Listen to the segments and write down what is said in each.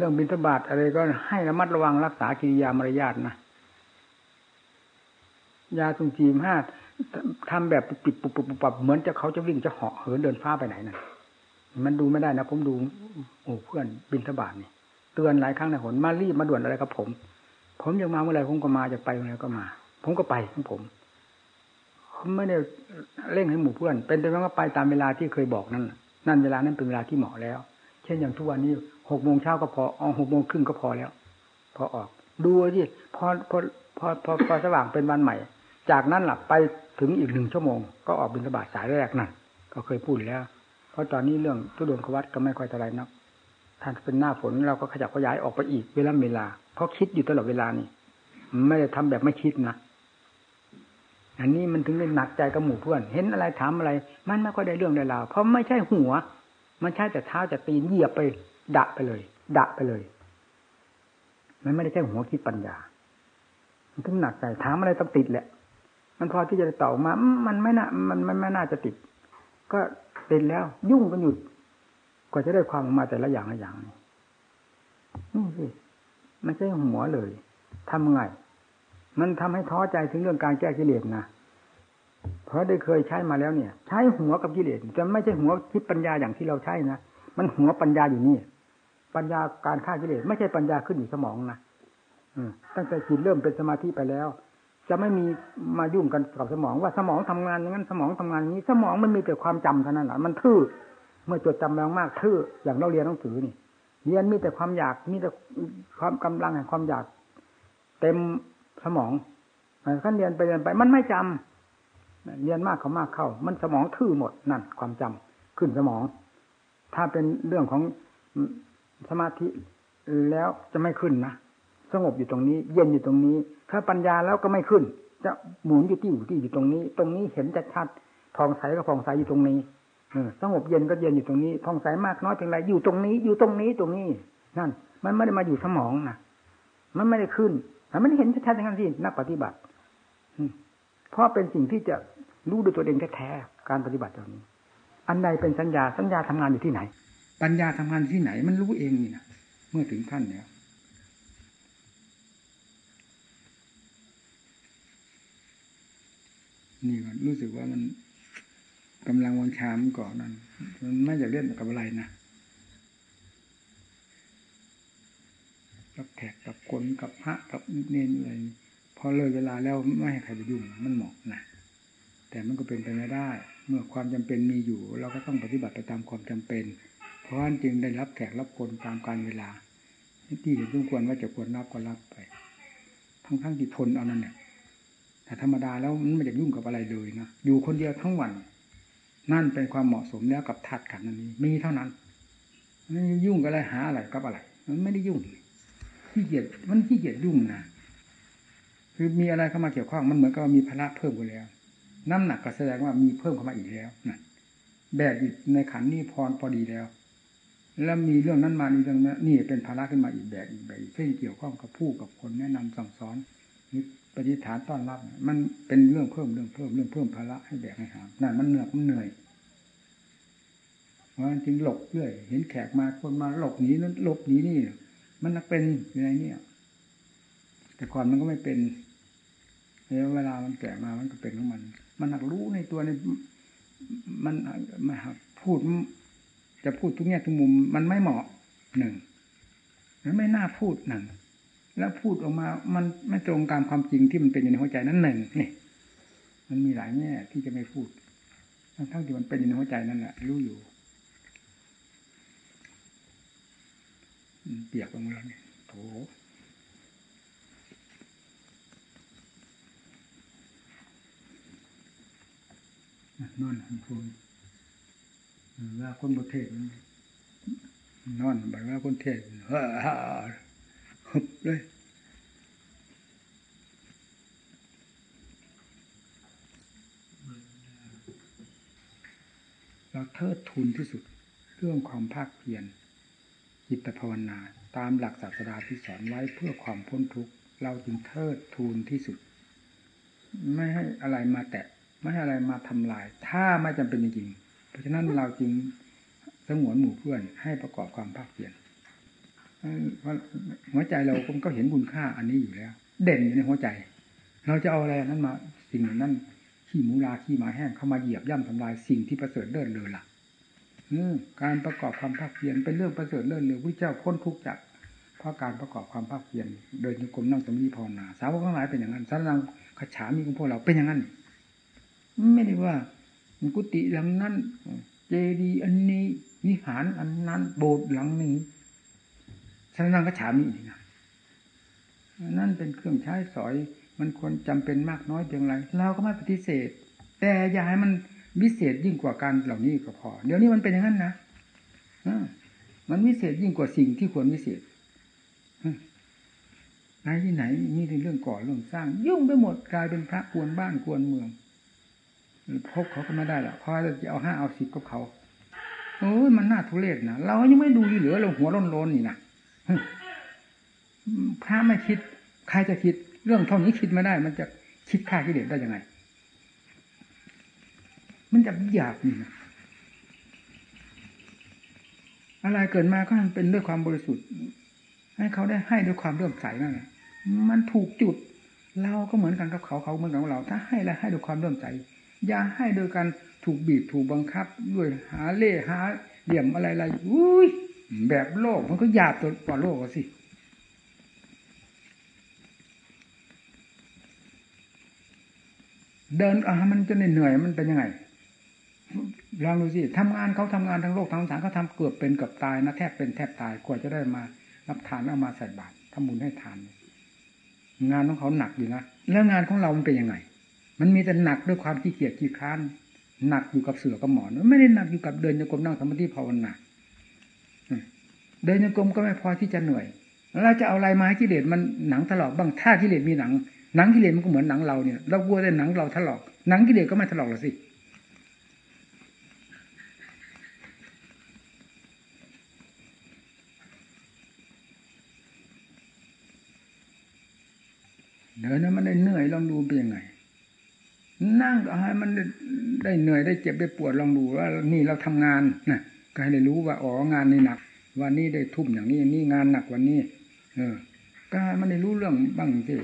รื่องบินทบาทอะไรก็ให้ระมัดระวังรักษากิริยามารยาทนะยาตุงจีมห้าทำแบบปิดปุบปุบปับเหมือนจะเขาจะวิ่งจะเหาะเหินเดินฟ้าไปไหนนั่นมันดูไม่ได้นะผมดูโอ้เพื่อนบินทบาทนี่เตือนหลายครั้งนะหนมารีบมาด่วนอะไรกับผม ผมยังมาเมื่อไรผมก็มาจะไปเมื่อไรก็มา ผมก็ไปของผมผมไม่ได้เร่งให้หมู่เพื่อน เป็นแต่ว่าไปตามเวลาที่เคยบอกนั่นนั่นเวลานั้นเป็นเวลาที่เหมาะแล้ว ช่นอย่างทุกวันนี้หกโมงเช้าก็พออหกโมงครึ่งก็พอแล้ว พอออก ดูที่พอพอพอพอพอสว่างเป็นวันใหม่ จากนั้นหลับไปถึงอีกหนึ่งชั่วโมง ก็ออกบินสบาทสายแรกนั่นก็เคยพูดแล้ว เพราะตอนนี้เรื่องทุดงควัตก็ไม่ค่อยเท่าไรนักท่านเป็นหน้าฝนเราก็ขยับขยายออกไปอีกเวลาเวลา เพราะคิดอยู่ตลอดเวลานี่ไม่ได้ทำแบบไม่คิดนะอันนี้มันถึงได้หนักใจกับหมู่เพื่อน เห็นอะไรถามอะไร มันไม่ค่อยได้เรื่องได้ราวเพราะไม่ใช่หัว มันใช่แต่เท้าจะตีนเหยียบไปดะไปเลยดะไปเลย มันไม่ได้ใช่หัวคิดปัญญา มันถึงหนักใจถามอะไรต้องติดแหละ มันพอที่จะตอบมา มันไม่น่ามันไม่ไม่น่าจะติด ก็เป็นแล้ว ยุ่งกันอยู่กว่าจะได้ความออกมาแต่ละอย่างละอย่างนี่นี่สิมันใช่หัวเลยทำไง มันทำให้ท้อใจถึงเรื่องการแก้กิเลสนะ เพราะได้เคยใช้มาแล้วเนี่ย ใช้หัวกับกิเลสจะไม่ใช่หัวคิดปัญญาอย่างที่เราใช้นะมันหัวปัญญาอยู่นี่ ปัญญาการฆ่ากิเลสไม่ใช่ปัญญาขึ้นอยู่สมองนะตั้งแต่จิตเริ่มเป็นสมาธิไปแล้ว จะไม่มีมายุ่งกันกับสมอง ว่าสมองทำงานอย่างนั้นสมองทำงานอย่างนี้ สมองมันมีแต่ความจำเท่านั้นแหละมันทื่อเมื่อจดจำแรงมากทื่ออย่างเราเรียนหนังสือนี่เรียนมีแต่ความอยากมีแต่ความกำลังแห่งความอยาก เต็มสมองขั้นเรียนไปเรียนไป มันไม่จำ เรียนมากเขามากเข้า มันสมองทื่อหมดนั่นความจำขึ้นสมอง ถ้าเป็นเรื่องของสมาธิแล้วจะไม่ขึ้นนะสงบอยู่ตรงนี้ เย็นอยู่ตรงนี้ ถ้าปัญญาแล้วก็ไม่ขึ้น จะหมุนอยู่ที่อยู่ที่อยู่ตรงนี้ ตรงนี้เห็นจะชัดทองใสก็ทองใสอยู่ตรงนี้อสงบเย็นก็เย็นอยู่ตรงนี้ทองใสมากน้อยเพียงไรอยู่ตรงนี้ อยู่ตรงนี้ตรงนี้ นั่น มันไม่ได้มาอยู่สมองนะมันไม่ได้ขึ้นมันเห็นชัดๆอย่างนั้นสินักปฏิบัติเพราะเป็นสิ่งที่จะ รู้ด้วยตัวเองแท้ๆการปฏิบัติตรงนี้ อันใดเป็นสัญญาสัญญาทำงานอยู่ที่ไหน ปัญญาทำงานที่ไหน มันรู้เองนี่นะเมื่อถึงขั้นแล้วนี่ก็รู้สึกว่ามันกำลังวังชามก่อนนั้น มันไม่อยากเล่นกับอะไรนะกับแขกกับคนกับพระกับเนนอะไรพอเลยเวลาแล้วไม่ให้ใครไปยุ่งมันเหมาะนะ แต่มันก็เป็นไปไม่ได้ เมื่อความจำเป็นมีอยู่ เราก็ต้องปฏิบัติไปตามความจำเป็น เพราะฉะนั้นจึงได้รับแขกรับคนตามการเวลา ที่เห็นสมควรว่าจะควรรับก็รับไป ทั้งทั้งที่ทนเอานั่นเนี่ยแต่ธรรมดาแล้วมันไม่จะยุ่งกับอะไรเลยนะอยู่คนเดียวทั้งวัน นั่นเป็นความเหมาะสมแล้วกับทัดขันนันนี้ มีเท่านั้นไม่ยุ่งกับอะไรหาอะไรกับอะไร มันไม่ได้ยุ่งขี้เกียจมันขี้เกียจยุ่งนะคือมีอะไรเข้ามาเกี่ยวข้องมันเหมือนกับมีภาระเพิ่มไปแล้ว น้ำหนักก็แสดงว่ามีเพิ่มเข้ามาอีกแล้วนะแบกอยู่ในขันนี้พรพอดีแล้ว แล้วมีเรื่องนั้นมานี่เรื่องนั้นนี่เป็นภาระขึ้นมาอีกแบบอีกแบบเช่นเกี่ยวข้องกับผู้กับคนแนะนำสั่งสอนนี่ปฏิฐานต้อนรับ มันเป็นเรื่องเพิ่มเรื่องเพิ่มเรื่องเพิ่มภาระให้แบกให้หามนั่นมันเหนื่อยมันเหนื่อยเพราะฉะนั้นจึงหลบเรื่อยเห็นแขกมาคนมาหลบหนีนั้นหลบหนีนี่ มันนักเป็นอยู่ในนี้แต่ก่อนมันก็ไม่เป็นแล้วเวลามันแก่มามันก็เป็นของมัน มันหักรู้ในตัวในมันมาพูด จะพูดทุกแง่ทุกมุม มันไม่เหมาะหนึ่งมันไม่น่าพูดหนึ่งแล้วพูดออกมา มันไม่ตรงตามความจริงที่มันเป็นอยู่ในหัวใจนั้นหนึ่งนี่มันมีหลายแง่ที่จะไม่พูดทั้งที่มันเป็นอยู่ในหัวใจนั่นแหละรู้อยู่เปียกลงแล้วเนี่ยโถ นอนหันพูนว่าคนประเทศนอนแบบว่าคนเทศฮ่าฮ่าฮึบเลยเราเทิดทูนที่สุดเรื่องความภาคเพียรจิตภาวนา ตามหลักศาสดาที่สอนไว้เพื่อความพ้นทุกข์ เราจึงเทิดทูนที่สุด ไม่ให้อะไรมาแตะ ไม่ให้อะไรมาทำลาย ถ้าไม่จำเป็นจริงเพราะฉะนั้นเราจึงสงวนหมู่เพื่อนให้ประกอบความภาคเพียรหัวใจเราก็เห็นคุณค่าอันนี้อยู่แล้ว เด่นอยู่ในหัวใจ เราจะเอาอะไรนั้นมาสิ่งนั้นขี้หมูลาขี้หมาแห้งเข้ามาเหยียบย่ำทำลายสิ่งที่ประเสริฐเลิศเลยล่ะการประกอบความภาคเพียรเป็นเรื่องประเสริฐเลิศเลยพระเจ้าค้นทุกจากเพราะการประกอบความภาคเพียรโดยนิกรมนั่งสมาธิภาวนาสาวกทั้งหลายเป็นอย่างนั้นสารนังขฉามีของพวกเราเป็นอย่างนั้น ไม่ได้ว่ากุฏิหลังนั้น เจดีย์อันนี้วิหารอันนั้น โบสถ์หลังนี้สารนังขฉามีนะนั่นเป็นเครื่องใช้สอย มันควรจำเป็นมากน้อยเพียงไรเราก็ไม่ปฏิเสธ แต่อย่าให้มันวิเศษยิ่งกว่าการเหล่านี้ก็พอ เดี๋ยวนี้มันเป็นอย่างนั้นนะมันวิเศษยิ่งกว่าสิ่งที่ควรวิเศษไหนที่ไหนมีเรื่องก่อเรื่องสร้าง ยุ่งไปหมดกลายเป็นพระกวนบ้านกวนเมือง พบเขาก็ไม่ได้หรอกเพราะจะเอาห้าเอาสิบกับเขาโอ้ยมันน่าทุเรศนะเรายังไม่ดูเหลือเราหัวร้อนๆนี่นะพระไม่คิด ใครจะคิด เรื่องเท่านี้คิดไม่ได้ มันจะคิดฆ่ากิเลสได้ยังไง มันจะหยาบนี่นะอะไรเกิดมาก็เป็นด้วยความบริสุทธิ์ ให้เขาได้ให้ด้วยความเลื่อมใสนั่นแหละมันถูกจุด เราก็เหมือนกันกับเขาเขาเหมือนกับเรา ถ้าให้แล้วให้ด้วยความเลื่อมใส อย่าให้โดยการถูกบีบถูกบังคับ ด้วยหาเล่หาเหลี่ยมอะไรอะไรอุ้ยแบบโลกมันก็หยาบตัวกว่าโลกสิเดินอะมันจะเหนื่อยมันเป็นยังไงลองดูสิทำงานเขาทำงานทั้งโลกทั้งสารเขาทาเกือบเป็นเกือบตายนะแทบเป็นแทบตายกว่าจะได้มารับทานเอามาใส่บาตรทำบุญให้ทาน งานของเขาหนักอยู่นะแล้วงานของเรามันเป็นยังไง มันมีแต่หนักด้วยความขี้เกียจขี้ค้านหนักอยู่กับเสือกับหมอนไม่ได้หนักอยู่กับเดินโยกมนั่งสมาธิภาวนาเดินโยกมก็ไม่พอที่จะเหนื่อยเราจะเอาอะไม้กิเลสมันหนังถลอกบ้างถ้ากิเลสมีหนัง หนังกิเลสมันก็เหมือนหนังเราเนี่ยเรากลัวแต่หนังเราถลอกหนังกิเลสก็ไม่ถลอกหรอกสิเดินนั้นมันได้เหนื่อยลองดูเป็นยังไง นั่งก็ให้มันได้เหนื่อยได้เจ็บได้ปวดลองดูว่า นี่เราทำงานนะก็ให้ได้รู้ว่าอ๋องานนี่หนัก วันนี้ได้ทุ่มอย่างนี้นี่งานหนักวันนี้ เออ ก็ให้มันได้รู้เรื่องบ้างสิ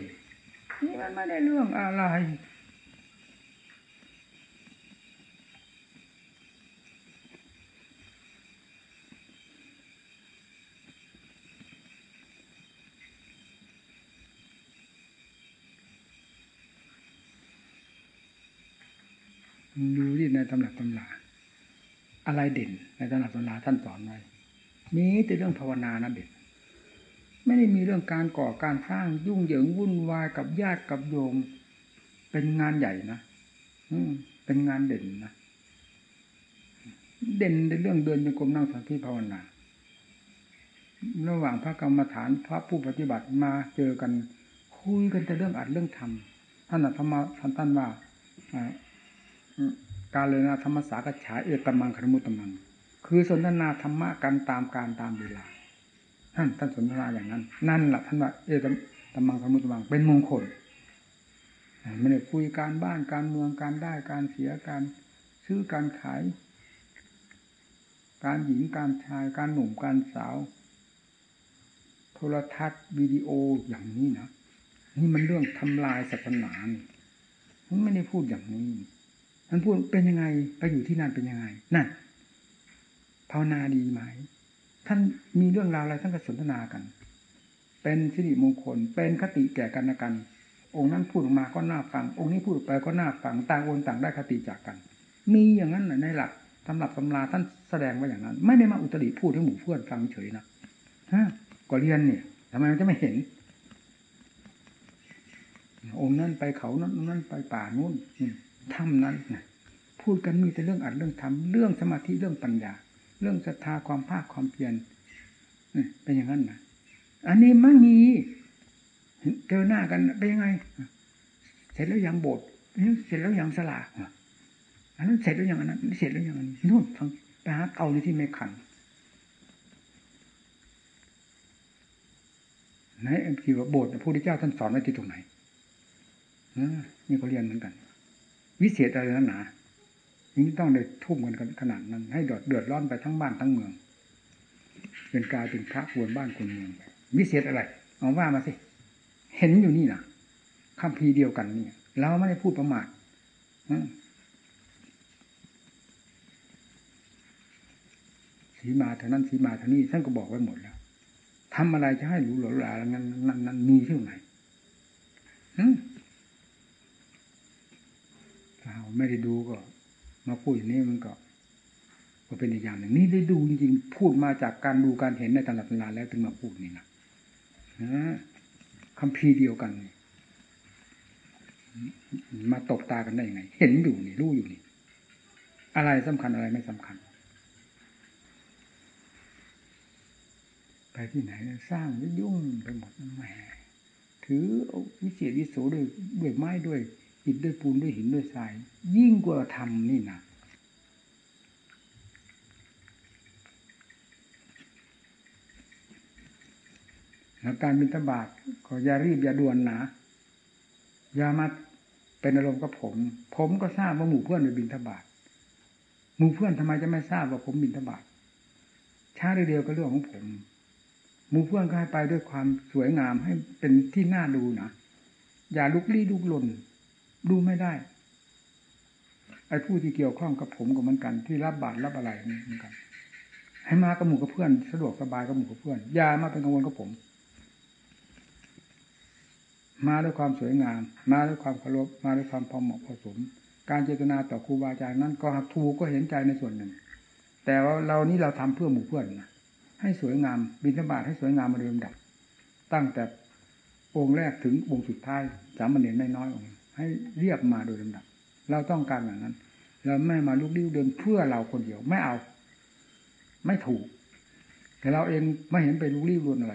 นี่มันไม่ได้เรื่องอะไร ดูที่ในตำหนักตำราอะไรเด่น ในตำหนักตำราท่านสอนไว้มีแต่เรื่องภาวนานะเด่นไม่ได้มีเรื่องการก่อการสร้างยุ่งเหยิงวุ่นวายกับญาติกับโยม เป็นงานใหญ่นะอืเป็นงานเด่นนะเด่นในเรื่องเดินในกรมนั่งสมาธิภาวนาระหว่างพระกรรมฐานพระผู้ปฏิบัติมาเจอกัน คุยกันแต่เรื่องอัดเรื่องทำท่านธรรมท่านท่านว่า การเลนะธรรมสากฉาเอตมังครมุตมัง คือสนทนาธรรมะกันตามการตามเวลาท่านท่านสนทนาอย่างนั้น นั่นแหละท่านว่าเอตตมังครมุตมังเป็นมงคลไม่ได้คุยการบ้านการเมืองการได้การเสียการซื้อการขาย การหญิงการชายการหนุ่มการสาว โทรทัศน์วิดีโออย่างนี้นะนี่มันเรื่องทำลายศาสนามันไม่ได้พูดอย่างนี้ มันพูดเป็นยังไงไปอยู่ที่นั่นเป็นยังไงนั่นภาวนาดีไหมท่านมีเรื่องราวอะไรท่านก็สนทนากัน เป็นสิริมงคล เป็นคติแก่กันและกัน องค์นั้นพูดออกมาก็น่าฟัง องค์นี้พูดไปก็น่าฟังต่างคนต่างได้คติจากกัน มีอย่างนั้นในหลักตำรับตำราท่านแสดงไว้อย่างนั้น ไม่ได้มาอุตริพูดให้หมู่เพื่อนฟังเฉยนะฮะก็เรียนเนี่ยทำไมมันจะไม่เห็น องค์นั้นไปเขานั้นนั้นไปป่านู้น ถ้ำนั้นพูดกันมีแต่เรื่องอัดเรื่องทำเรื่องสมาธิเรื่องปัญญา เรื่องศรัทธาความภาคความเพียรเป็นอย่างนั้นนะอันนี้ไม่มีเจอหน้ากันเป็นยังไง เสร็จแล้วยังโบสถ์เสร็จแล้วยังสลาอันนั้นเสร็จแล้วยังอันนั้นเสร็จแล้วยังอันนี้นู่นฟังไปหาเก่าในที่ไม่ขันไหนที่ว่าโบสถ์พระพุทธเจ้าท่านสอนไว้ที่ตรงไหนนี่เขาเรียนเหมือนกัน วิเศษอะไรนันหนานี่ต้องได้ทุ่มกันขนาดนั้น ให้เดือดเดือดร้อนไปทั้งบ้านทั้งเมือง เป็นกายเป็นพระควรบ้านควรเมืองวิเศษอะไรเอาว่ามาสิ เห็นอยู่นี่นะคำพีเดียวกันนี่เราไม่ได้พูดประมาทสีมาเท่านั้นสีมาเท่านี้ท่านก็บอกไว้หมดแล้วทำอะไรจะให้หรูหราหรางั้นนั้นนั้นมีที่ไหน ไม่ได้ดูก็ มาพูดอย่างนี้มันก็ก็เป็นอีกอย่างหนึ่งนี่ได้ดูจริงๆพูดมาจากการดูการเห็นในตลาดตลาแล้วถึงมาพูดนี่นะคำพีเดียวกันมาตบตากันได้ยังไง เห็นอยู่นี่รู้อยู่นี่ อะไรสำคัญอะไรไม่สำคัญ ไปที่ไหนสร้างยุ่งไปหมดแหมถือวิเศษวิโสด้วยด้วยไม้ด้วย อิฐด้วยปูนด้วยหินด้วยทราย ยิ่งกว่าทำนี่นะแล้วการบินทบาทก็อย่ารีบอย่าด่วนนะอย่ามาเป็นอารมณ์กับผม ผมก็ทราบว่าหมู่เพื่อนไปบินทบาทหมู่เพื่อนทำไมจะไม่ทราบว่าผมบินทบาทช้าเดียวก็เรื่องของผมหมู่เพื่อนก็ให้ไปด้วยความสวยงามให้เป็นที่น่าดูนะอย่าลุกลี้ลุกลน ดูไม่ได้ ไอ้ผู้ที่เกี่ยวข้องกับผมก็เหมือนกัน ที่รับบาตรรับอะไรเหมือนกัน ให้มากับหมู่กับเพื่อน สะดวกสบายกับหมู่กับเพื่อนอย่ามาเป็นกังวลกับผม มาด้วยความสวยงาม มาด้วยความเคารพมาด้วยความพอเหมาะพอสม การเจตนาต่อครูบาอาจารย์นั้น ก็ถูกก็เห็นใจในส่วนหนึ่ง แต่ว่าเรานี้เราทำเพื่อหมู่เพื่อนนะให้สวยงามบิณฑบาตให้สวยงามมาเดิมดับตั้งแต่องค์แรกถึงองค์สุดท้ายสามเณรน้อยๆองค์ ให้เรียบมาโดยลำดับเราต้องการอย่างนั้น เราไม่มาลุกลี้เดินเพื่อเราคนเดียวไม่เอา ไม่ถูก แต่เราเองไม่เห็นไปลุกลี้รวนอะไร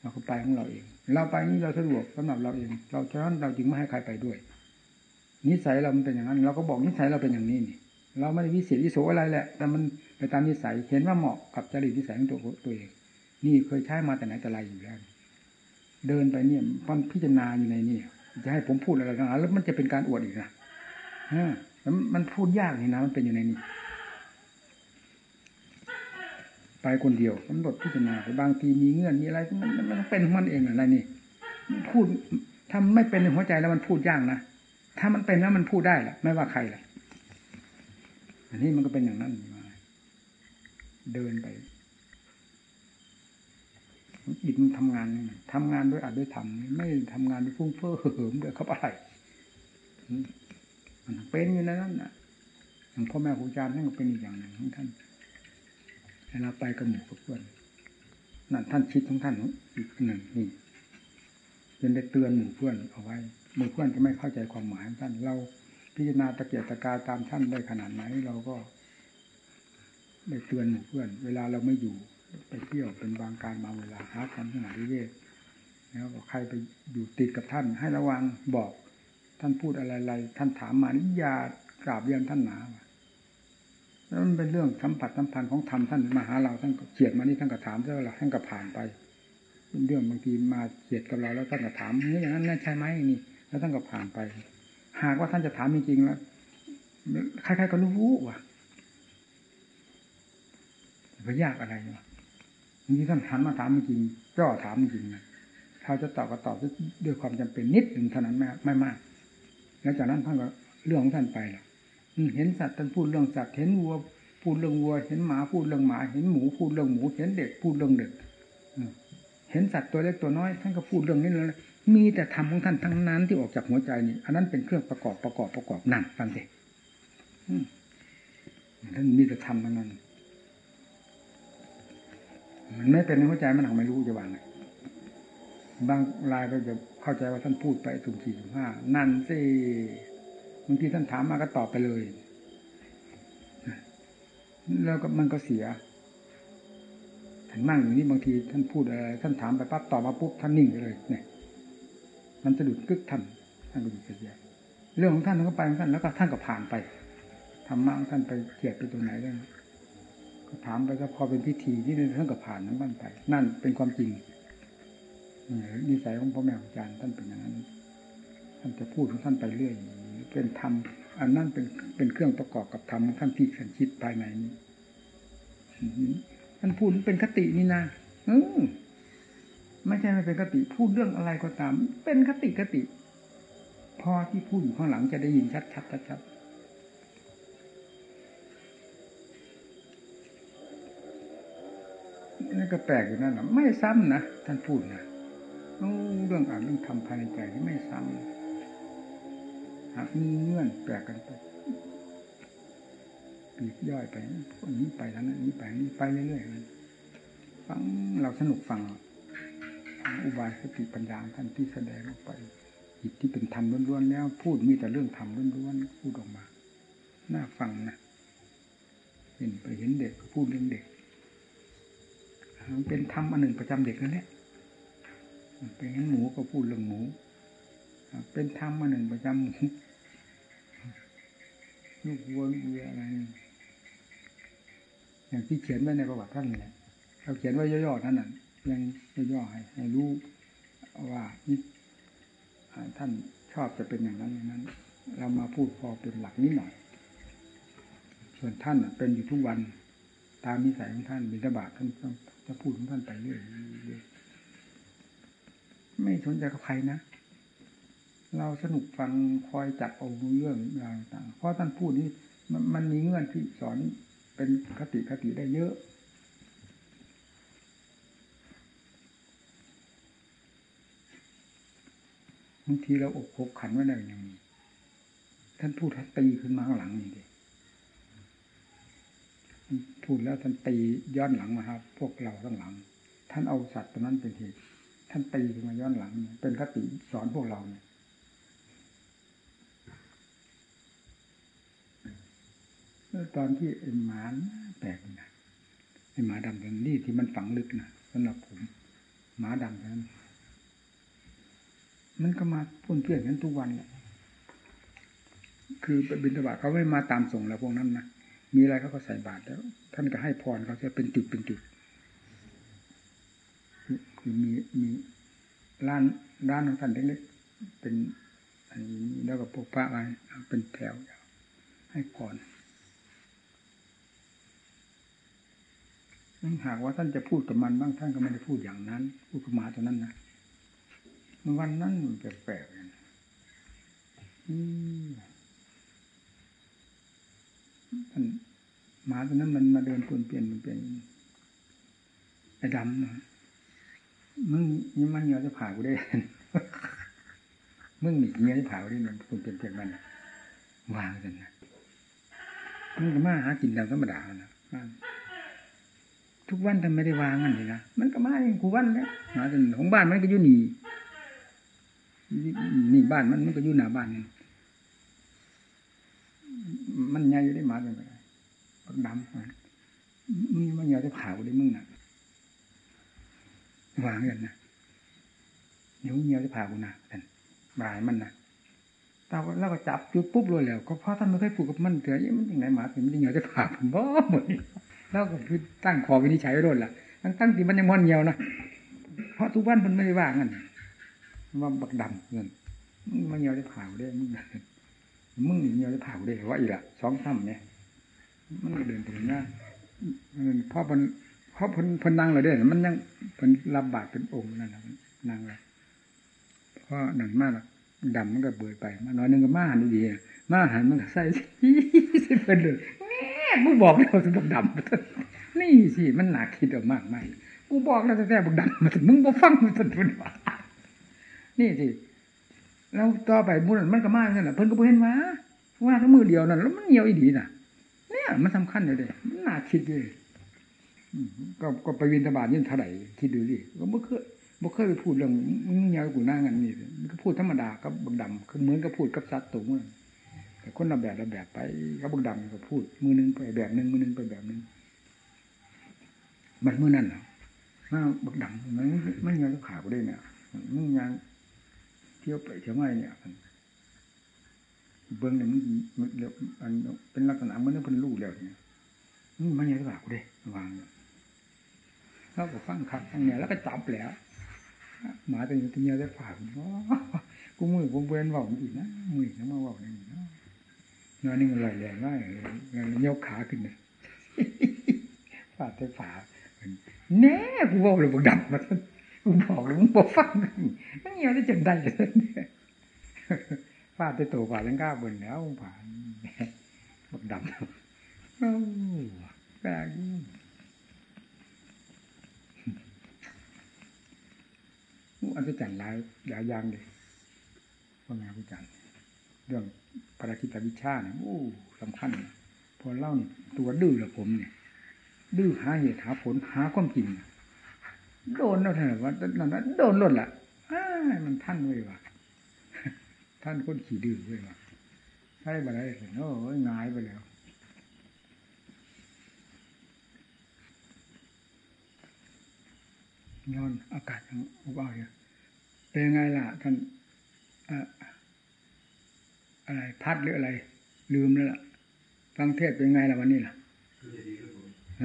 เราก็ไปของเราเอง เราไปนี่เราสะดวกสำหรับเราเอง เราฉะนั้นเราจึงไม่ให้ใครไปด้วย นิสัยเรามันเป็นอย่างนั้น เราก็บอกนิสัยเราเป็นอย่างนี้นี่ เราไม่ได้วิเศษวิโสอะไรแหละ แต่มันไปตามนิสัยเห็นว่าเหมาะกับจริตนิสัยของตัวตัวเอง นี่เคยใช้มาแต่ไหนแต่ไรอยู่แล้ว เดินไปเนี่ยมันพิจารณาอยู่ในนี่ จะให้ผมพูดอะไรกันแล้วมันจะเป็นการอวดอีกนะฮะมันพูดยากนี่นะ มันเป็นอยู่ในนี้ ไปคนเดียวกำหนดพิจารณาบางทีมีเงื่อนมีอะไร มันมันเป็นมันเองอะไรนี่พูดถ้าไม่เป็นในหัวใจแล้วมันพูดยากนะถ้ามันเป็นแล้วมันพูดได้แหละไม่ว่าใครแหละอันนี้มันก็เป็นอย่างนั้นเดินไป อิดมันทำงานทำงานด้วยอัดด้วยทำไม่ทำงานด้วยฟุ้งเฟ้อเหิมด้วยเขาอะไรมันเป็นอยู่ในนั้นนะอย่างพ่อแม่ครูอาจารย์ท่านก็เป็นอีกอย่างหนึ่งของท่านเวลาไปกับหมู่กับเพื่อนนั่นท่านคิดของท่านอีกหนึ่งนี่เป็นได้เตือนหมู่เพื่อนเอาไว้หมู่เพื่อนจะไม่เข้าใจความหมายของท่านเราพิจารณาตะเกียบตะกาตามท่านได้ขนาดไหนเราก็ได้เตือนหมู่เพื่อน เวลาเราไม่อยู่ ไปเที่ยวเป็นบางการบางเวลาหาความสงบวิเวกแล้วใครไปอยู่ติดกับท่าน ให้ระวังบอกท่านพูดอะไรๆท่านถามมานี่อย่ากราบเรียนท่านหนาแล้วมันเป็นเรื่องสัมผัสสัมพันธ์ของธรรมท่านมาหาเราท่านก็เฉียดมานี่ท่านก็ถามเท่าไรท่านก็ผ่านไปเรื่องบางทีมาเฉียดกับเราแล้วท่านก็ถามนี่อย่างนั้นน่ใช่ไหมนี่ แล้วท่านก็ผ่านไป หากว่าท่านจะถามจริงๆแล้วใครๆก็รู้ว่าไปยากอะไรวะ นี่ท่านหันมาถามจริงจ่อถามจริงนะถ้าจะตอบก็ตอบด้วยความจำเป็นนิดหนึ่งเท่านั้นไม่ไม่มาก แล้วจากนั้นท่านก็เรื่องของท่านไปละเห็นสัตว์ท่านพูดเรื่องสัตว์เห็นวัวพูดเรื่องวัว เห็นหมาพูดเรื่องหมา เห็นหมูพูดเรื่องหมู เห็นเด็กพูดเรื่องเด็กเห็นสัตว์ตัวเล็กตัวน้อย ท่านก็พูดเรื่องนี้เลยมีแต่ธรรมของท่านทั้งนั้นที่ออกจากหัวใจนี่ อันนั้นเป็นเครื่องประกอบประกอบประกอบนั่นฟังสิท่านมีแต่ธรรมทั้งนั้น มันไม่เป็นในหัวใจมันหนักไม่รู้จะวางไงบางรายก็จะเข้าใจว่าท่านพูดไปสุ่มสี่สุ่มห้านั่นสิบางทีท่านถามมาก็ตอบไปเลย แล้วก็มันก็เสียท่านนั่งอย่างนี้บางทีท่านพูดอะไรท่านถามไปปั๊บตอบมาปุ๊บท่านนิ่งไปเลย เนี่ย มันจะดุดกึกท่านท่านก็ดุดเสียเรื่องของท่านท่านก็ไปของท่านแล้วก็ท่านก็ผ่านไปธรรมะของท่านไปเกียดไปตรงไหนแล้ ถามไปก็พอเป็นพิธีที่เท่านก็ผ่านนั้นบ้านไป นั่นเป็นความจริงนิสัยของพ่อแม่อาจารย์ท่านเป็นอย่างนั้น ท่านจะพูดของท่านไปเรื่อยเป็นธรรมอันนั้นเป็นเป็นเครื่องประกอบกับธรรมท่านที่สันคิดภายในนี้ท่านพูดเป็นคตินี่นะอืไม่ใช่ไม่เป็นคติพูดเรื่องอะไรก็ตาม เป็นคติคติ พอที่พูดอยู่ข้างหลังจะได้ยินชัดชัดชัดชัด ก็แปลกอยู่นั่นแหละไม่ซ้ำนะท่านพูดนะเรื่องอ่านเรื่องทำภายในใจที่ไม่ซ้ำหากมีเงื่อนแปลกกันไปปีกย่อยไปอันนี้ไปแล้วนั้นนี้ไปนี้ไปเรื่อยๆฟังเราสนุกฟังอุบายสติปัญญาท่านที่แสดงออกไปจิตที่เป็นธรรมล้วนๆแล้ว พูดมีแต่เรื่องธรรมล้วนๆพูดออกมา น่าฟังนะเห็นไปเห็นเด็กพูดเรื่องเด็ก เป็นธรรมอันหนึ่งประจำเด็กนั่นแหละไปเห็นหมูก็พูดเรื่องหมูเป็นธรรมอันหนึ่งประจำหมูลูกวัวเรืออะไรอย่างที่เขียนไว้ในประวัติท่านแหละเราเขียนไว้ย่อๆท่านนั้นยังย่อๆให้ให้รู้ว่านี่ท่านชอบจะเป็นอย่างนั้นอย่างนั้น เรามาพูดพอเป็นหลักนิดหน่อย ส่วนท่านเป็นอยู่ทุกวัน ตามนิสัยของท่านบิณฑบาตท่านจะพูดของท่านไปเรื่อยไม่สนใจกับใครนะ เราสนุกฟังคอยจับเอาเรื่องราวต่างเพราะท่านพูดนี้มันมันมีเงื่อนที่สอนเป็นคติคติได้เยอะบางทีเราอกคบขันไว้ได้อย่างนี้ท่านพูดท่านตีขึ้นมาข้างหลังนี่ดิ พูดแล้วท่านตีย้อนหลังมาครับ พวกเราข้งหลัง ท่านเอาสัตว์ตัวนั้นเป็นเหตุท่านตีขึ้นมาย้อนหลัง เป็นคติสอนพวกเราเนี่ยตอนที่ไอ้หมาแปลกนะไอ้หมาดำตัวนี้ที่มันฝังลึกนะสำหรับผมหมาดำนั้นมันก็มาพ่นเพื่อนกันทุกวันแหละคือบินตบาทเขาไม่มาตามส่งแล้วพวกนั้นนะ มีอะไรเขาก็ใส่บาตรแล้ว ท่านก็ให้พรเขาจะเป็นจุดเป็นจุดคือมีมีร้านร้านของท่านเล็กๆเป็นอันนี้แล้วก็พวกพระอะไรเป็นแถวให้พรหากว่าท่านจะพูดกับมันบ้างท่านก็ไม่ได้พูดอย่างนั้น พูดกับหมาตัวนั้นนะวันนั้นแปลกๆท่านหมาตัวนั้นมันมาเดินปนเปลี่ยนมันเป็นไอ้ดำนะมึงนี่มันเงาจะผ่ากูได้มึงหนีเงี้ยจะผ่ากูได้มันปนเปลี่ยนเปลี่ยนมันวางกันนะมึงก็มาหากินตามธรรมดานะทุกวันทำไม่ได้วางกันเลยนะมันก็มาเองกูวันแล้วหาจนของบ้านมันก็อยู่หนีนี่บ้านมันมันก็อยู่หน้าบ้านนี่ มันใหญ่อยู่ได้มาเป็นไปปักดำมึงมันใหญ่ได้ผ่ากูได้มึงน่ะวางกันนะเดี๋ยวเงี้ยได้ผ่ากูนะกันบายมันนะตาแล้วก็จับจุดปุ๊บเลยแล้ว ก็เพราะท่านไม่เคยผูกกับมันเถอะมันยังไงหมาถึงมันเงี้ยได้ผ่าผมบ่หมดแล้วก็คือตั้งขอวินิจฉัยไว้โดนละตั้งตั้งที่มันยังมอนเงียวนะเพราะทุกวันมันไม่ได้ว่างันว่าบักดำเงินมึงมาเงียวได้ผ่าได้มึง มึงเงียวได้ผ่าได้ว่าอีละสองซ้ำเนี่ยมันก็เดินถึงน้าเพราะมันเพราะพนพนนั่งเลยเด้มันยังพนรับบาดเป็นองค์นั่นนะนังเลยเพราะหนังมากดำมันก็เบื่อไปมาน้อยนึงก็มาหันดีมาหันมันก็ใส่ใส่เป็นเลยกูบอกแล้วถึงบักดำนี่สิมันหนักคิดออกมากไหมกูบอกแล้วแต่บักดำมันมึงบ่ฟังมันสุดว่านี่สิ แล้วต่อไปมูนันมันก็มากนั่นแหละเพิ่นก็บ่เห็นว่าว่าทั้งมือเดียวนั่นแล้วมันเหี่ยวอีดีน่ะ เนี่ย มันสำคัญเลยเด้มันน่าคิดเลยก็ก็ไปวินทบาทยิ่งเท่าไหร่คิดดูสิก็เมื่อเคยบ่เคยไปพูดเรื่องมึงเหี่ยวกูหน้างันนี่มันก็พูดธรรมดากับบักดำคือเหมือนกับพูดกับสัตว์ตัวมันแต่คนละแบบละแบบไปเขาบักดำก็พูด มือนึงไปแบบนึงมือนึงไปแบบนึงมันมือนั้นเหรอมาบักดำมันมันยังขาไปได้เนี่ยมันยัง เที่ยวไปเที่ยวมาเนี่ยเบื้องเนี่ยมันเดี๋ยวมันเป็นลักษณะมันต้องเป็นลูกแล้วเนี่ยมันยังขาไปได้วางแล้วก็ฟังขัดฟังเนี่ยแล้วก็จับแล้วหมาตัวนี้ตัวเนี้ยได้ฝากกูมือกูเบือนบอกอีกนะมือนะมาบอกนี่นะนอนนี่มันไหลแรงมากเลยยกขาขึ้นเลยฝาดไปฝาแน่กูบอกเลยบอกดับมา กูบอกเลยมึงบอกฟังมันเงี้ยได้จังได้เลยฟาดไปตัวกว่าลังก้าบนแล้วผ่านบอกดับโอ้แปลกอันจะจันหลายหลายอย่างเลยว่าไงผู้จันเรื่องปราคิตวิชาเนี่ยโอ้สำคัญ พอเล่าตัวดื้อละผมเนี่ยดื้อหาเหตุหาผลหาความจริง โดนแล้วเถอะว่านั่นโดนล้นละมันท่านเว้ยว่ะท่านคนขี่ดื้อเว้ยว่ะใช่มาได้เห็นโอ้ยงายไปแล้วนอนอากาศยังอุบาอยู่เป็นไงล่ะท่านอะไรพัดหรืออะไร ลืมแล้วล่ะ ฟังเทศเป็นไงล่ะวันนี้ล่ะ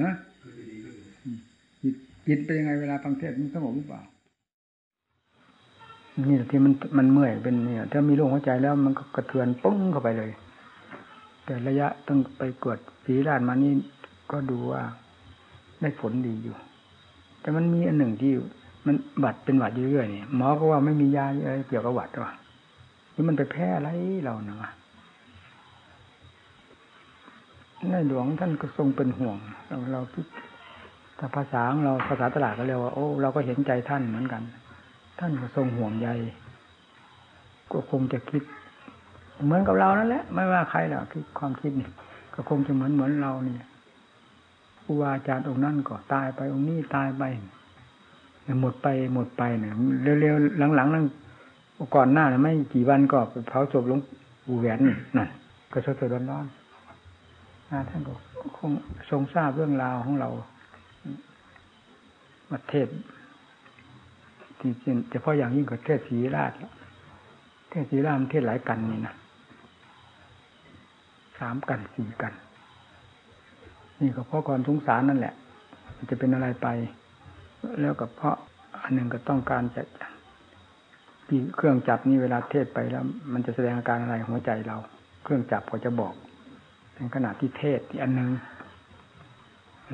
ฮะ จิตเป็นยังไงเวลาฟังเทศมันสงบหรือเปล่านี่ที่มันมันเมื่อยเป็นเนี่ยถ้ามีโรคหัวใจแล้วมันก็กระเทือนปุ้งเข้าไปเลย แต่ระยะต้องไปกดสีราดมานี่ก็ดูว่าได้ผลดีอยู่ แต่มันมีอันหนึ่งที่มันบัดเป็นหวัดเรื่อยๆนี่หมอก็ว่าไม่มียาอะไรเกี่ยวกับหวัดหรอนี่มันไปแพ้อะไรเราเนาะในหลวงท่านก็ทรงเป็นห่วงเราเรา แต่ภาษาของเราภาษาตลาดก็เรียกว่าโอ้เราก็เห็นใจท่านเหมือนกัน ท่านก็ทรงห่วงใยก็คงจะคิด เหมือนกับเรานั่นแหละ ไม่ว่าใครหรอกคิดความคิดนี่ก็คงจะเหมือนเหมือนเราเนี่ยครูบาอาจารย์องค์นั่นก็ตายไปองค์นี้ตายไปหมดไปหมดไปเนี่ยเร็วๆหลังๆนั่งก่อนหน้าน่ไม่กี่วันก็เผาศพหลวงปู่แหวนนั่นก็สดๆร้อนๆท่านก็คงทรงทราบเรื่องราวของเรา ประเทศที่เฉพาะอย่างยิ่งกับเทศศรีราชเทศศรีราชเทศหลายกันนี่นะสามกันสี่กัน นี่ก็เพราะความสงสารนั่นแหละจะเป็นอะไรไป แล้วก็เพราะอันหนึ่งก็ต้องการจะที่เครื่องจับนี่เวลาเทศไปแล้ว มันจะแสดงอาการอะไรหัวใจเรา เครื่องจับก็จะบอกในขณะที่เทศที่อันหนึ่ง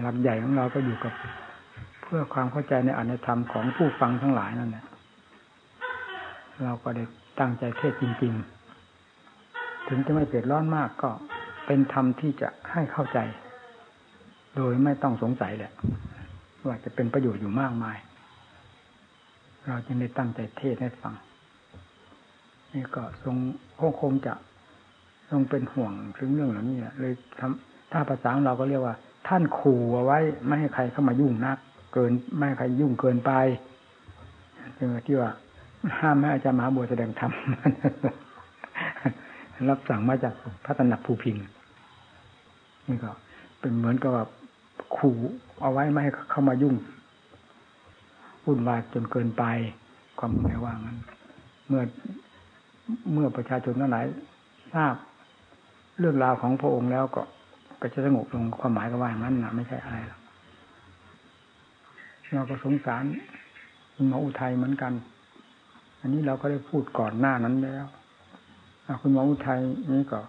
หลักใหญ่ของเราก็อยู่กับ พื่อความเข้าใจในอนิธรรมของผู้ฟังทั้งหลายนั่นแหละเราก็ได้ตั้งใจเทศจริง ๆ ถึงจะไม่เปรียดร้อนมากก็เป็นธรรมที่จะให้เข้าใจ โดยไม่ต้องสงสัยแหละว่าจะเป็นประโยชน์อยู่มากมาย เราจึงได้ตั้งใจเทศให้ฟัง นี่ก็ทรงคงคงจะทรงเป็นห่วงถึงเรื่องเหล่านี้เลยทำถ้าภาษาเราก็เรียกว่า ท่านขู่เอาไว้ ไม่ให้ใครเข้ามายุ่งนัก เกินไม่ใครยุ่งเกินไปจึงที่ว่า ห้ามไม่อาจารย์มหาบัวแสดงธรรมรับสั่งมาจากพระตนักภูพิงนี่ก็ เป็นเหมือนกับว่าขู่เอาไว้ไม่ให้เข้ามายุ่งวุ่นวายจนเกินไป ความหมายว่างั้น เมื่อเมื่อประชาชนทั้งหลายทราบเรื่องราวของพระองค์แล้วก็ก็จะสงบลงความหมายก็ว่าอย่างนั้นนะไม่ใช่อะไรหรอก เราก็สงสารคุณหมออุทัยเหมือนกัน อันนี้เราก็ได้พูดก่อนหน้านั้นแล้วคุณหมออุทัยนี่ก็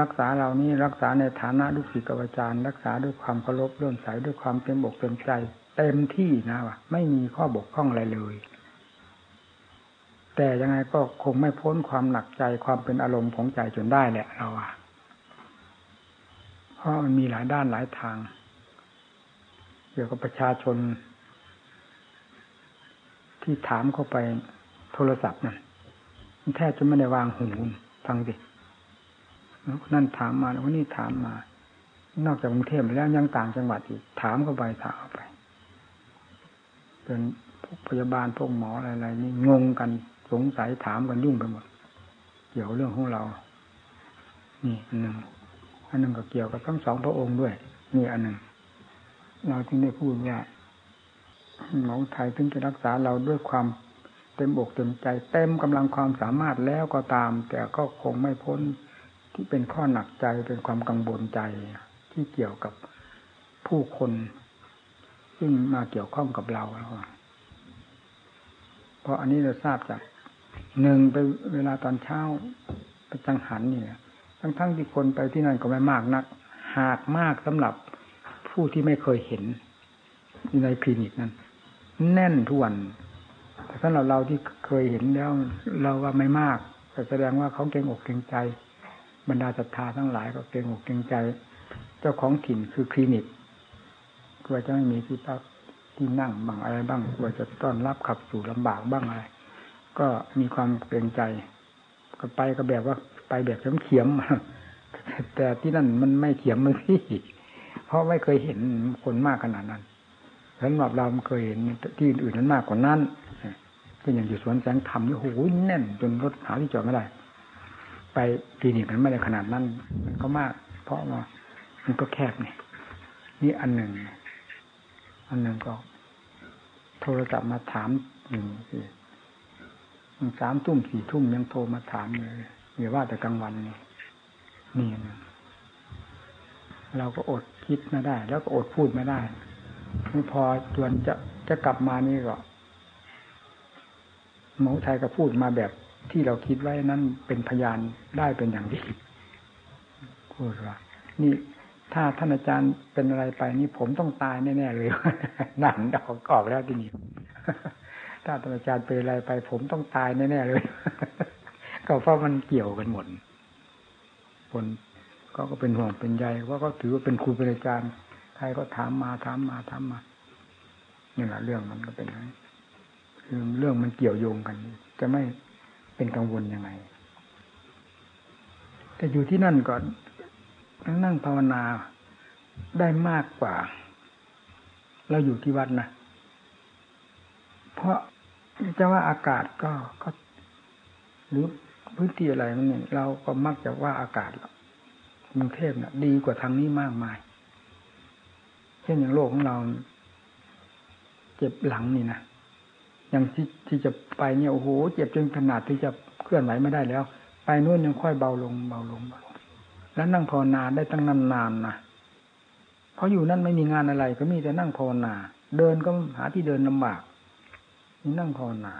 รักษาเรานี่รักษาในฐานะลูกศิษย์กับอาจารย์ รักษาด้วยความเคารพเลื่อมใสด้วยความเต็มอกเต็มใจ เต็มที่นะวะไม่มีข้อบกพร่องอะไรเลย แต่ยังไงก็คงไม่พ้นความหนักใจความเป็นอารมณ์ของใจจนได้แหละเราอะเพราะมันมีหลายด้านหลายทาง เกี่ยวกับประชาชน ที่ถามเข้าไปโทรศัพท์นั่นแทบจะไม่ได้วางหูฟังสินั่นถามมาแล้วนี่ถามมา นอกจากกรุงเทพแล้วยังต่างจังหวัดอีก ถามเข้าไปถามเข้าไปเป็นพวกพยาบาลพวกหมออะไรๆนี่งงกันสงสัยถามกันยุ่งไปหมด เกี่ยวเรื่องของเรา นี่อันหนึ่งอันหนึ่งก็เกี่ยวกับทั้งสองพระองค์ด้วย นี่อันหนึ่งเราจึงได้พูดว่า หมอไทยถึงจะรักษาเราด้วยความเต็มอกเต็มใจ เต็มกำลังความสามารถแล้วก็ตาม แต่ก็คงไม่พ้นที่เป็นข้อหนักใจเป็นความกังวลใจที่เกี่ยวกับผู้คนซึ่งมาเกี่ยวข้องกับเราแล้วเพราะอันนี้เราทราบจากหนึ่งไปเวลาตอนเช้าไปจังหันนี่ทั้งๆทที่คนไปที่นั่นก็ไม่มากนัก หากมากสำหรับผู้ที่ไม่เคยเห็นในคลินิกนั้น แน่นทุกวันแต่สำหรับเราที่เคยเห็นแล้ว เราว่าไม่มากแต่แสดงว่าเขาเก่งอกเก่งใจ บรรดาศรัทธาทั้งหลายก็เก่งอกเก่งใจ เจ้าของถิ่นคือคลินิกกลัวจะไม่มีที่พักที่นั่งบ้างอะไรบ้างกลัวจะต้อนรับขับสู่ลำบากบ้างอะไร ก็มีความเกรงใจก็ไปก็แบบว่าไปแบบเขียมแต่ที่นั่นมันไม่เขียมเลยพี่เพราะไม่เคยเห็นคนมากขนาดนั้น สำหรับเราเคยเห็นที่อื่นนั้นมากกว่านั้นเช่นอย่างอยู่สวนแสงธรรมนี่โอ้โหแน่น จนรถหาที่จอดไม่ได้ ไปคลินิกมันไม่ได้ขนาดนั้น มันก็มาก เพราะว่ามันก็แคบนี่นี่อันหนึ่ง อันหนึ่งก็ โทรศัพท์มาถามหนึ่งสิสามทุ่มสี่ทุ่มยังโทรมาถามเลยอย่าว่าแต่กลางวันนี่นี่เราก็อดคิดไม่ได้ แล้วก็อดพูดไม่ได้ พอจวนจะจะกลับมานี่ก็หมอไทยก็พูดมาแบบที่เราคิดไว้นั้นเป็นพยานได้เป็นอย่างดีพูดว่านี่ถ้าท่านอาจารย์เป็นอะไรไปนี่ผมต้องตายแน่ๆเลยนั่นดอกกอกแล้วที่นี่ถ้าท่านอาจารย์เป็นอะไรไป ผมต้องตายแน่ๆเลย ก็เพราะมันเกี่ยวกันหมดคนก็ก็เป็นห่วงเป็นใยว่าก็ถือว่าเป็นครูเป็นอาจารย์ รก็ถามมาถามมาถามมานี่แหละเรื่องมันก็เป็นอย่างนี้คือเรื่องมันเกี่ยวโยงกัน จะไม่เป็นกังวลยังไง แต่อยู่ที่นั่นก่อนนั่งภาวนาได้มากกว่า เราอยู่ที่วัดนะเพราะจะว่าอากาศก็ก็หรือพื้นที่อะไรนั่นเองเราก็มักจะว่าอากาศกรุงเทพนะ่ะ ดีกว่าทางนี้มากมาย เช่นอย่างโลกของเรา เจ็บหลังนี่นะอย่างที่ที่จะไปเนี่ยโอ้โหเจ็บจนขนาดที่จะเคลื่อนไหวไม่ได้แล้ว ไปนู่นยังค่อยเบาลงเบาลงเบาลงแล้วนั่งภาวนาได้ตั้งนานๆนนะเพราะอยู่นั่นไม่มีงานอะไร ก็มีแต่นั่งภาวนา เดินก็หาที่เดินลำบากนี่นั่งภาวนา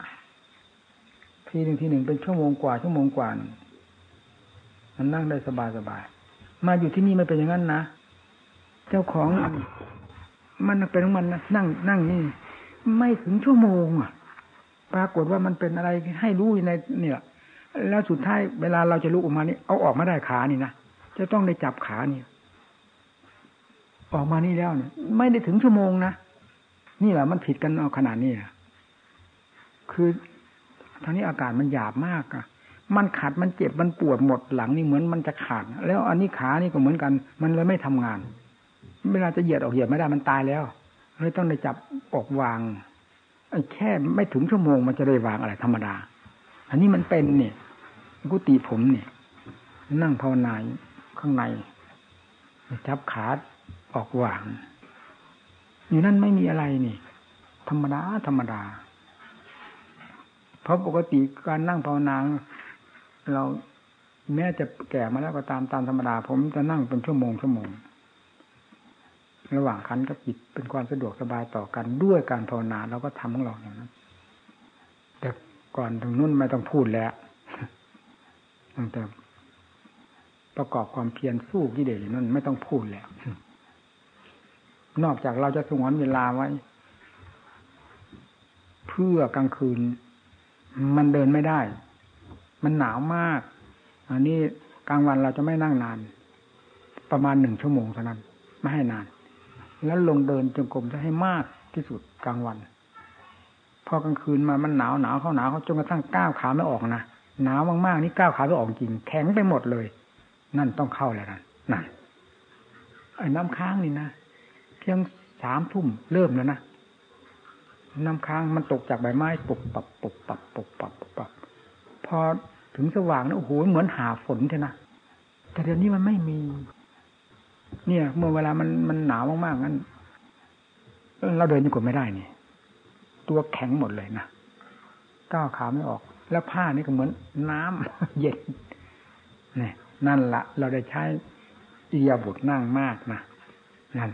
ทีหนึ่งทีหนึ่งเป็นชั่วโมงกว่าชั่วโมงกว่ามันนั่งได้สบายสบายมาอยู่ที่นี่ไม่เป็นอย่างนั้นนะ เจ้าของมันเป็นของมันนั่งนั่งนี่ไม่ถึงชั่วโมงอะ ปรากฏว่ามันเป็นอะไรให้รู้ในเนี่ย แล้วสุดท้ายเวลาเราจะลุกออกมานี่เอาออกมาได้ขานี่นะจะต้องได้จับขานี่ออกมานี่แล้วเนี่ย ไม่ได้ถึงชั่วโมงนะนี่แหละมันผิดกันเอาขนาดนี้อะคือทางนี้อากาศมันหยาบมากอะ มันขัดมันเจ็บมันปวดหมดหลังนี่เหมือนมันจะขาด แล้วอันนี้ขานี่ก็เหมือนกัน มันเลยไม่ทำงาน เวลาจะเหยียดออกเหยียดไม่ได้มันตายแล้วเลยต้องได้จับออกวางแค่ไม่ถึงชั่วโมงมันจะได้วางอะไรธรรมดา อันนี้มันเป็นเนี่ยกุฏิผมเนี่ย นั่งภาวนาข้างในจับขาออกวาง อยู่นั่นไม่มีอะไรนี่ ธรรมดาธรรมดา เพราะปกติการนั่งภาวนาเราแม้จะแก่มาแล้วก็ตามตามธรรมดา ผมจะนั่งเป็นชั่วโมงชั่วโมง ระหว่างขันกับจิตเป็นความสะดวกสบายต่อกันด้วยการภาวนาเราก็ทำของเราอย่างนั้นแต่ก่อนถึงนู้นไม่ต้องพูดแล้วตั้งแต่ประกอบความเพียรสู้กิเลสนั่นไม่ต้องพูดแล้ว นอกจากเราจะสงวนเวลาไว้ เพื่อกลางคืน มันเดินไม่ได้ มันหนาวมาก อันนี้กลางวันเราจะไม่นั่งนาน ประมาณหนึ่งชั่วโมงเท่านั้น ไม่ให้นาน แล้วลงเดินจงกรมจะให้มากที่สุดกลางวัน พอกลางคืนมามันหนาวหนาวเขาหนาวเขาจนกระทั่งก้าวขาไม่ออกนะหนาวมากๆนี่ก้าวขาไม่ออกจริง แข็งไปหมดเลย นั่นต้องเข้าแล้วนั่นนั่นไอ้น้ำค้างนี่นะเพียงสามทุ่มเริ่มแล้วนะน้ำค้างมันตกจากใบไม้ปุบปับปุบปับปุบปับปุบปับพอถึงสว่างนะโอ้โหเหมือนหาฝนเท่นะแต่เดี๋ยวนี้มันไม่มี เนี่ย เมื่อเวลามันมันหนาวมากๆงั้นเราเดินยังกดไม่ได้นี่ ตัวแข็งหมดเลยนะก้าวขาไม่ออก แล้วผ้านี่ก็เหมือนน้ำเย็นนี่นั่นละเราได้ใช้อียาบทนั่งมากนะนั่น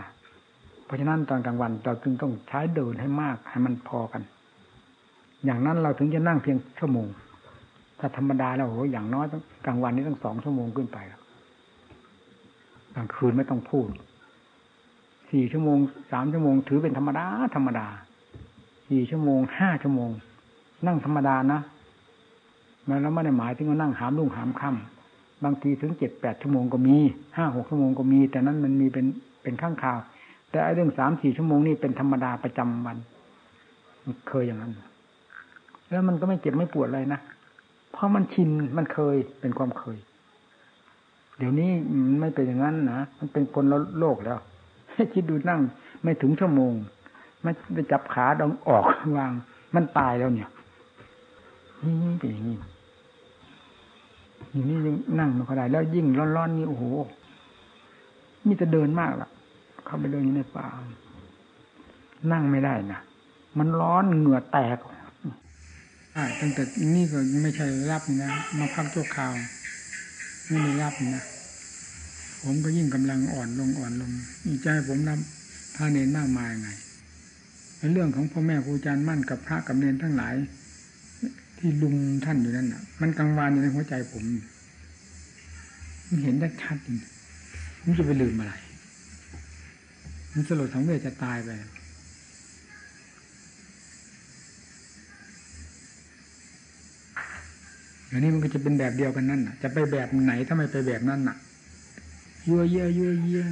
เพราะฉะนั้นตอนกลางวันเราจึงต้องใช้เดินให้มาก ให้มันพอกัน อย่างนั้นเราถึงจะนั่งเพียงชั่วโมงถ้าธรรมดาแล้วโหอย่างน้อยต้องกลางวันนี้ต้องสองชั่วโมงขึ้นไปแล้ว กลางคืนไม่ต้องพูดสี่ชั่วโมงสามชั่วโมงถือเป็นธรรมดาธรรมดาสี่ชั่วโมงห้าชั่วโมง นั่งธรรมดานะมันแล้วไม่ได้หมายถึงว่านั่งหามลุ่งหามค่ำบางทีถึงเจ็ดแปดชั่วโมงก็มีห้าหกชั่วโมงก็มี แต่นั้นมันมีเป็นเป็นข้างข่าว แต่ไอ้เรื่องสามสี่ชั่วโมงนี่เป็นธรรมดาประจำวัน เคยอย่างนั้น แล้วมันก็ไม่เจ็บไม่ปวดอะไรนะเพราะมันชินมันเคยเป็นความเคย เดี๋ยวนี้มันไม่เป็นอย่างนั้นนะมันเป็นคนละโลกแล้วให้คิดดูนั่งไม่ถึงชั่วโมงไม่ไปจับขาดองออกวาง มันตายแล้วเนี่ยนี่เป็นอย่างนี้อย่างนี้ยังนั่งไม่ค่อยได้แล้วยิ่งร้อนๆนี่โอ้โหมีจะเดินมากล่ะ เข้าไปเดินอยู่ในป่า นั่งไม่ได้นะมันร้อนเหงื่อแตกอ่าตั้งแต่นี่ก็ไม่ใช่รับนะ มาพักตัวคราว ไม่ได้รับนะผมก็ยิ่งกำลังอ่อนลงอ่อนลงนี่ใจผมนับพระเนรมากมายไงเรื่องของพ่อแม่ครูอาจารย์มั่นกับพระกับเนรทั้งหลาย ที่ลุมท่านอยู่นั่นน่ะ มันกังวานอยู่ในหัวใจผมมันเห็นได้ชัดจริงมันจะไปลืมอะไร มันสลดสังเวชจะตายไป อันนี้มันก็จะเป็นแบบเดียวกันนั่นน่ะ จะไปแบบไหนถ้าไม่ไปแบบนั้นน่ะยั่วเยี่ยยั่วเยี่ย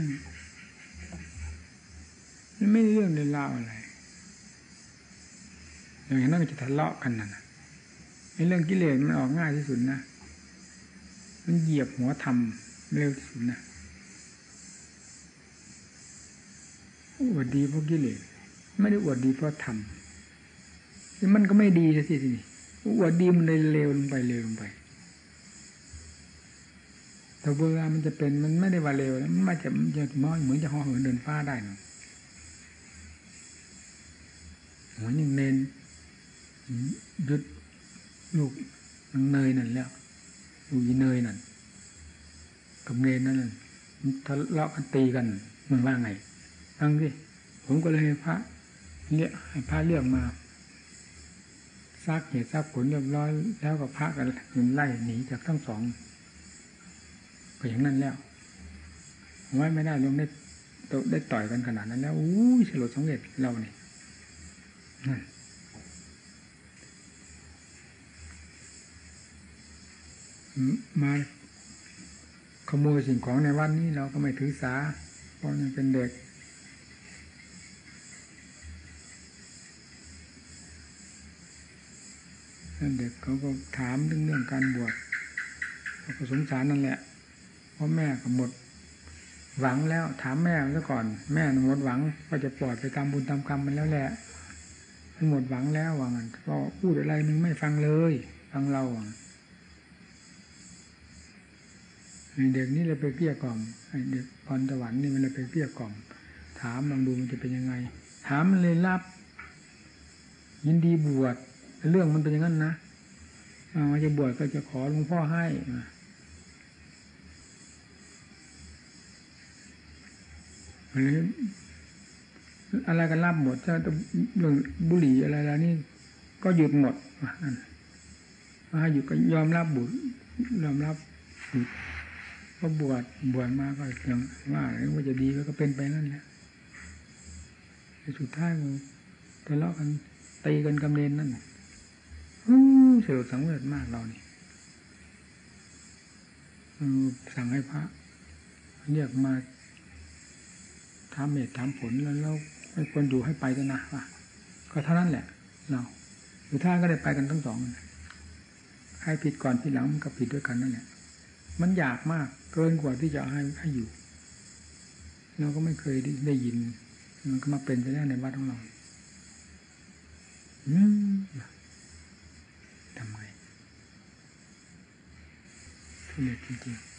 มันไม่เรื่องเล่าอะไรอย่างนั้นก็จะทะเลาะกันน่ะไอ้เรื่องกิเลสมันออกง่ายที่สุดนะ มันเหยียบหัวทำเร็วที่สุดนะอวดดีเพราะกิเลสไม่ได้อวดดีเพราะทำมันก็ไม่ดีสิทีนี้ อวดดีมันเลยเร็วลงไปเร็วลงไปแต่เวลามันจะเป็นมันไม่ได้ว่าเร็วแล้วมันไม่จะจะมอยเหมือนจะห่อเหินเดินฟ้าได้นะเหมือนอย่างเนนยุดลูกเนยนั่นแล้วลูกยีเนยนั่นกับเนนนั่นทะเลาะกันตีกันมันว่าไงฟังสิผมก็เลยให้พระเรียกให้พระเรียกมา ซักเหตุซักผลเรียบร้อย แล้วก็พระกันไล่หนีจากทั้งสอง ก็อย่างนั้นแล้วไว้ไม่ได้ลงได้ได้ต่อยกันขนาดนั้น แล้วอู้ฉลดสงเร็จเราเนี่ยมาขโมยสิ่งของในวันนี้เราก็ไม่ถือสา เพราะยังเป็นเด็ก เด็กเขาก็ถามเรื่องเรื่องการบวชเขาก็สงสารนั่นแหละเพราะแม่ก็หมดหวังแล้วถามแม่ซะก่อน แม่หมดหวังก็จะปล่อยไปตามบุญตามกรรมมันแล้วแหละมันหมดหวังแล้วว่างันก็พูดอะไรมึงไม่ฟังเลย ฟังเราเด็กนี่เลยไปเกลี้ยกล่อมเด็กพรตะวันนี่มันเลยไปเกลี้ยกล่อม ถามลองดูมันจะเป็นยังไง ถามมันเลยรับ ยินดีบวช เรื่องมันเป็นอย่างนั้นนะมาจะบวชก็จะขอหลวงพ่อให้หรืออะไรกันรับหมดถ้าเรื่องบุหรี่อะไรแล้วนี่ก็หยุดหมดมาอยู่ก็ยอมรับบุตรยอมรับก็บวชบวชมาก็ยังว่าว่าจะดีก็เป็นไปนั่นแหละสุดท้ายมันทะเลาะกันตีกันกำเนินนั่น เสียสังเวชมากเรานี่สั่งให้พระ เรียกมาถามเหตุถามผลแล้วเราไม่ควรอยู่ให้ไปกันนะว่าก็เท่านั้นแหละ เราหรือท่านก็ได้ไปกันทั้งสองใครผิดก่อนผิดหลังมันก็ผิดด้วยกันนั่นแหละมันอยากมากเกินกว่าที่จะให้ให้อยู่ เราก็ไม่เคยได้ได้ยิน มันก็มาเป็นไปแล้ในวัดของเรา อืม ทำไ